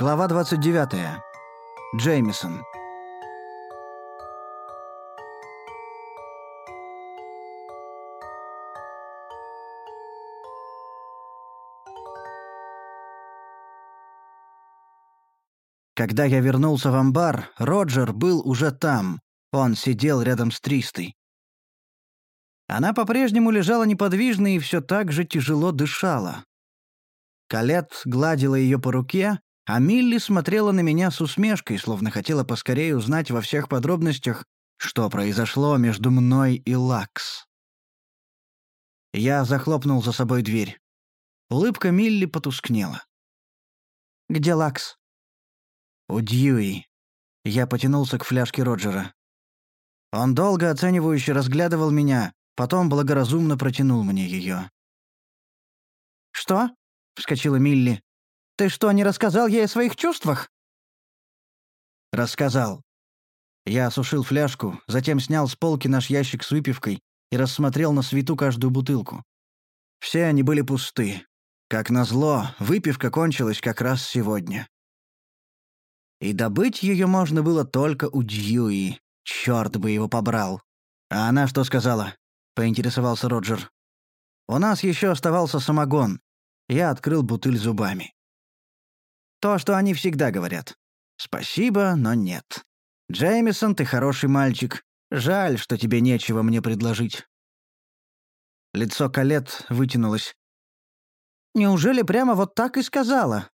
Глава 29. Джеймисон. Когда я вернулся в амбар, Роджер был уже там. Он сидел рядом с Тристой. Она по-прежнему лежала неподвижно и все так же тяжело дышала. Калет гладила ее по руке, а Милли смотрела на меня с усмешкой, словно хотела поскорее узнать во всех подробностях, что произошло между мной и Лакс. Я захлопнул за собой дверь. Улыбка Милли потускнела. «Где Лакс?» «У Дьюи». Я потянулся к фляжке Роджера. Он долго оценивающе разглядывал меня, потом благоразумно протянул мне ее. «Что?» — вскочила Милли. «Ты что, не рассказал ей о своих чувствах?» «Рассказал». Я осушил фляжку, затем снял с полки наш ящик с выпивкой и рассмотрел на свету каждую бутылку. Все они были пусты. Как назло, выпивка кончилась как раз сегодня. И добыть ее можно было только у Дьюи. Черт бы его побрал. А она что сказала? поинтересовался Роджер. «У нас еще оставался самогон». Я открыл бутыль зубами. То, что они всегда говорят. «Спасибо, но нет». «Джеймисон, ты хороший мальчик. Жаль, что тебе нечего мне предложить». Лицо Калет вытянулось. «Неужели прямо вот так и сказала?»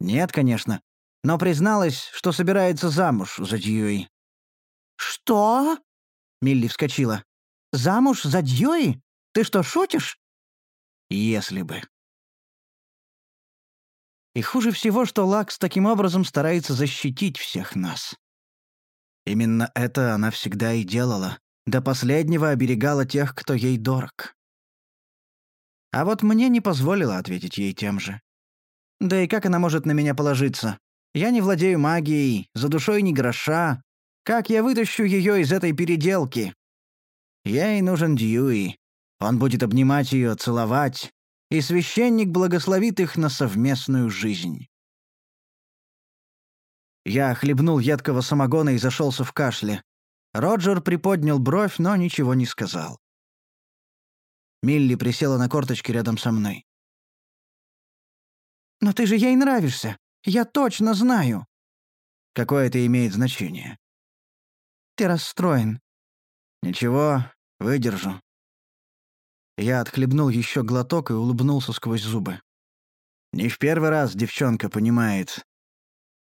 «Нет, конечно. Но призналась, что собирается замуж за Дьюи». «Что?» Милли вскочила. Замуж за Дьюи? Ты что, шутишь?» «Если бы». И хуже всего, что Лакс таким образом старается защитить всех нас. Именно это она всегда и делала. До последнего оберегала тех, кто ей дорог. А вот мне не позволила ответить ей тем же. Да и как она может на меня положиться? Я не владею магией, за душой ни гроша. Как я вытащу ее из этой переделки? Ей нужен Дьюи. Он будет обнимать ее, целовать, и священник благословит их на совместную жизнь. Я хлебнул едкого самогона и зашелся в кашле. Роджер приподнял бровь, но ничего не сказал. Милли присела на корточки рядом со мной. «Но ты же ей нравишься. Я точно знаю». «Какое это имеет значение?» «Ты расстроен». «Ничего, Выдержу». Я отхлебнул еще глоток и улыбнулся сквозь зубы. Не в первый раз девчонка понимает,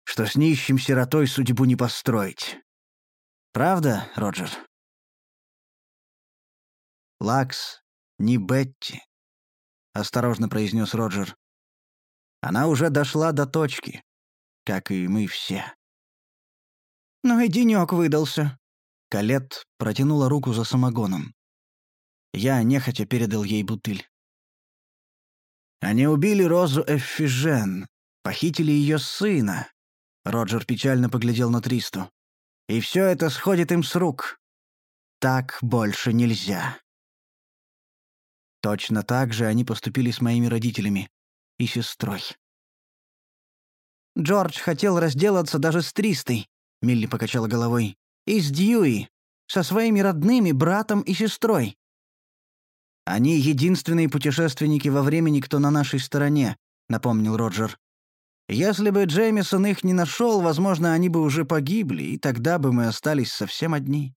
что с нищим сиротой судьбу не построить. Правда, Роджер? «Лакс, не Бетти», — осторожно произнес Роджер. «Она уже дошла до точки, как и мы все». «Ну и денёк выдался», Калет протянула руку за самогоном. Я нехотя передал ей бутыль. «Они убили Розу Эффижен, похитили ее сына», — Роджер печально поглядел на Тристу. «И все это сходит им с рук. Так больше нельзя». Точно так же они поступили с моими родителями и сестрой. «Джордж хотел разделаться даже с Тристой», — Милли покачала головой и с Дьюи, со своими родными, братом и сестрой. «Они единственные путешественники во времени, кто на нашей стороне», — напомнил Роджер. «Если бы Джеймисон их не нашел, возможно, они бы уже погибли, и тогда бы мы остались совсем одни».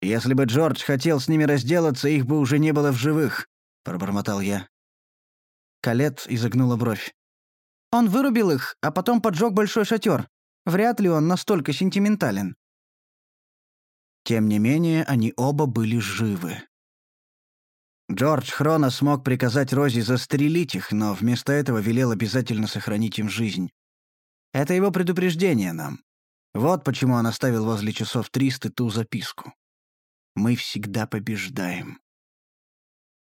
«Если бы Джордж хотел с ними разделаться, их бы уже не было в живых», — пробормотал я. Калет изогнула бровь. «Он вырубил их, а потом поджег большой шатер. Вряд ли он настолько сентиментален. Тем не менее, они оба были живы. Джордж Хрона смог приказать Рози застрелить их, но вместо этого велел обязательно сохранить им жизнь. Это его предупреждение нам. Вот почему он оставил возле часов триста ту записку. «Мы всегда побеждаем».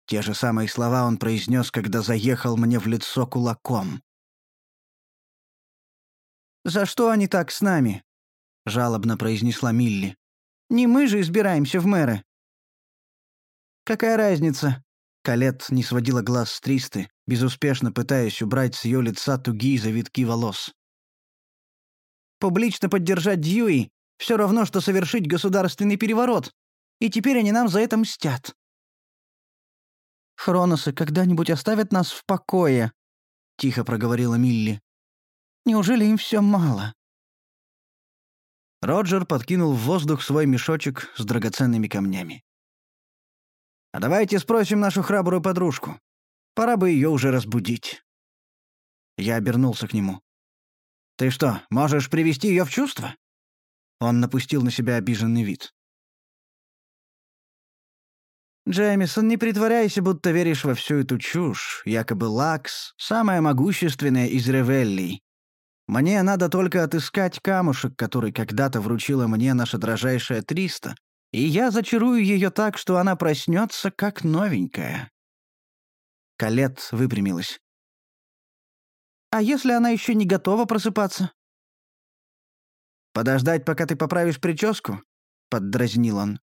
Те же самые слова он произнес, когда заехал мне в лицо кулаком. «За что они так с нами?» — жалобно произнесла Милли. «Не мы же избираемся в мэры». «Какая разница?» Калет не сводила глаз с Тристы, безуспешно пытаясь убрать с ее лица тугие завитки волос. «Публично поддержать Дьюи — все равно, что совершить государственный переворот, и теперь они нам за это мстят». «Хроносы когда-нибудь оставят нас в покое», — тихо проговорила Милли. «Неужели им все мало?» Роджер подкинул в воздух свой мешочек с драгоценными камнями. «А давайте спросим нашу храбрую подружку. Пора бы ее уже разбудить». Я обернулся к нему. «Ты что, можешь привести ее в чувство?» Он напустил на себя обиженный вид. «Джеймисон, не притворяйся, будто веришь во всю эту чушь. Якобы Лакс — самая могущественная из ревеллий. Мне надо только отыскать камушек, который когда-то вручила мне наша дрожайшая Триста, и я зачарую ее так, что она проснется как новенькая». Калет выпрямилась. «А если она еще не готова просыпаться?» «Подождать, пока ты поправишь прическу?» — поддразнил он.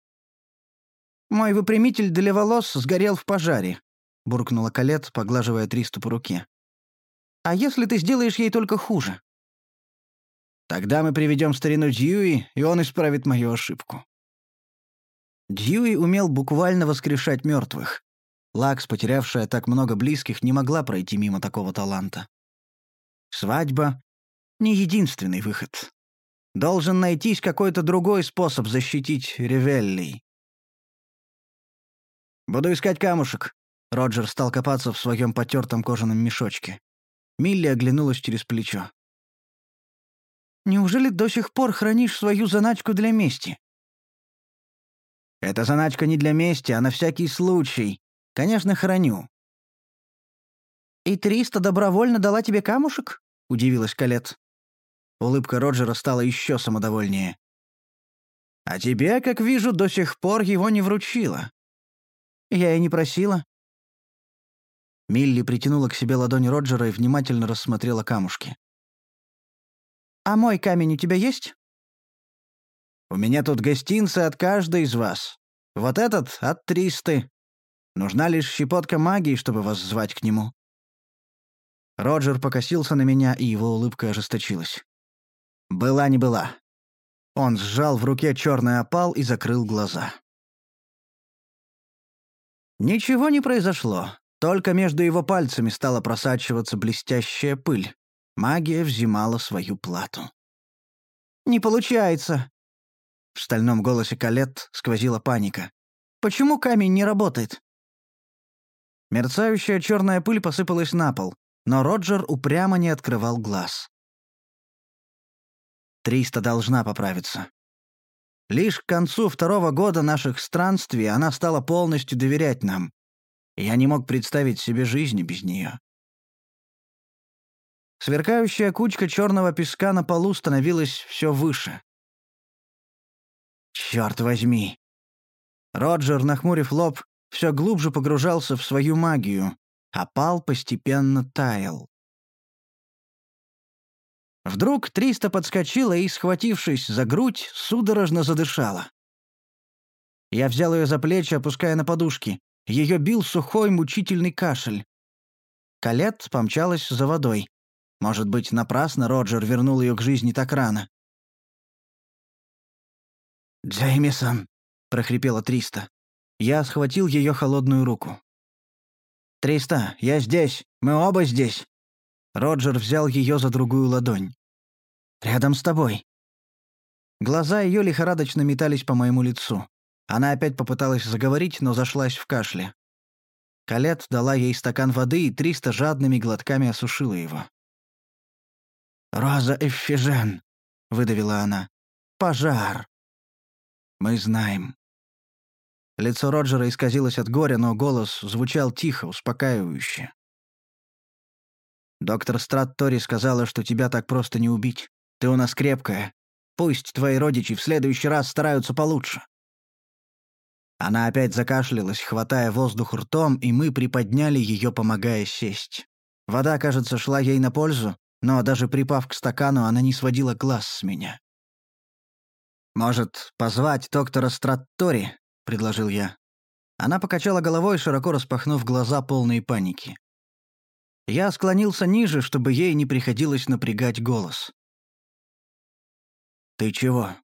«Мой выпрямитель для волос сгорел в пожаре», — буркнула Калет, поглаживая Тристу по руке. «А если ты сделаешь ей только хуже?» Тогда мы приведем старину Дьюи, и он исправит мою ошибку». Дьюи умел буквально воскрешать мертвых. Лакс, потерявшая так много близких, не могла пройти мимо такого таланта. Свадьба — не единственный выход. Должен найтись какой-то другой способ защитить Ревеллей. «Буду искать камушек», — Роджер стал копаться в своем потертом кожаном мешочке. Милли оглянулась через плечо. Неужели до сих пор хранишь свою заначку для мести?» «Эта заначка не для мести, а на всякий случай. Конечно, храню». «И Триста добровольно дала тебе камушек?» — удивилась Калет. Улыбка Роджера стала еще самодовольнее. «А тебе, как вижу, до сих пор его не вручила». «Я и не просила». Милли притянула к себе ладонь Роджера и внимательно рассмотрела камушки. «А мой камень у тебя есть?» «У меня тут гостинцы от каждой из вас. Вот этот — от Тристы. Нужна лишь щепотка магии, чтобы вас звать к нему». Роджер покосился на меня, и его улыбка ожесточилась. «Была не была». Он сжал в руке черный опал и закрыл глаза. Ничего не произошло, только между его пальцами стала просачиваться блестящая пыль. Магия взимала свою плату. «Не получается!» В стальном голосе Калет сквозила паника. «Почему камень не работает?» Мерцающая черная пыль посыпалась на пол, но Роджер упрямо не открывал глаз. Триста должна поправиться. Лишь к концу второго года наших странствий она стала полностью доверять нам. Я не мог представить себе жизни без нее. Сверкающая кучка черного песка на полу становилась все выше. «Черт возьми!» Роджер, нахмурив лоб, все глубже погружался в свою магию, а пал постепенно таял. Вдруг Триста подскочила и, схватившись за грудь, судорожно задышала. Я взял ее за плечи, опуская на подушки. Ее бил сухой мучительный кашель. Калет помчалась за водой. Может быть, напрасно Роджер вернул ее к жизни так рано. «Джеймисон», — прохрипела Триста. Я схватил ее холодную руку. «Триста, я здесь. Мы оба здесь». Роджер взял ее за другую ладонь. «Рядом с тобой». Глаза ее лихорадочно метались по моему лицу. Она опять попыталась заговорить, но зашлась в кашле. Калет дала ей стакан воды, и Триста жадными глотками осушила его. «Роза Эффижен», — выдавила она. «Пожар». «Мы знаем». Лицо Роджера исказилось от горя, но голос звучал тихо, успокаивающе. «Доктор Страттори сказала, что тебя так просто не убить. Ты у нас крепкая. Пусть твои родичи в следующий раз стараются получше». Она опять закашлялась, хватая воздух ртом, и мы приподняли ее, помогая сесть. Вода, кажется, шла ей на пользу, но даже припав к стакану, она не сводила глаз с меня. «Может, позвать доктора Страттори?» — предложил я. Она покачала головой, широко распахнув глаза полные паники. Я склонился ниже, чтобы ей не приходилось напрягать голос. «Ты чего?»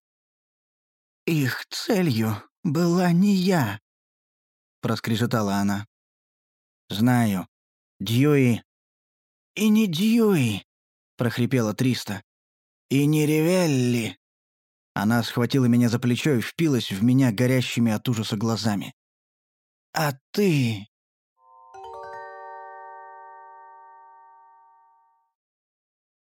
«Их целью была не я», — проскрежетала она. «Знаю. Дьюи...» «И не Дьюи», — прохрипела Триста. «И не Ревелли». Она схватила меня за плечо и впилась в меня горящими от ужаса глазами. «А ты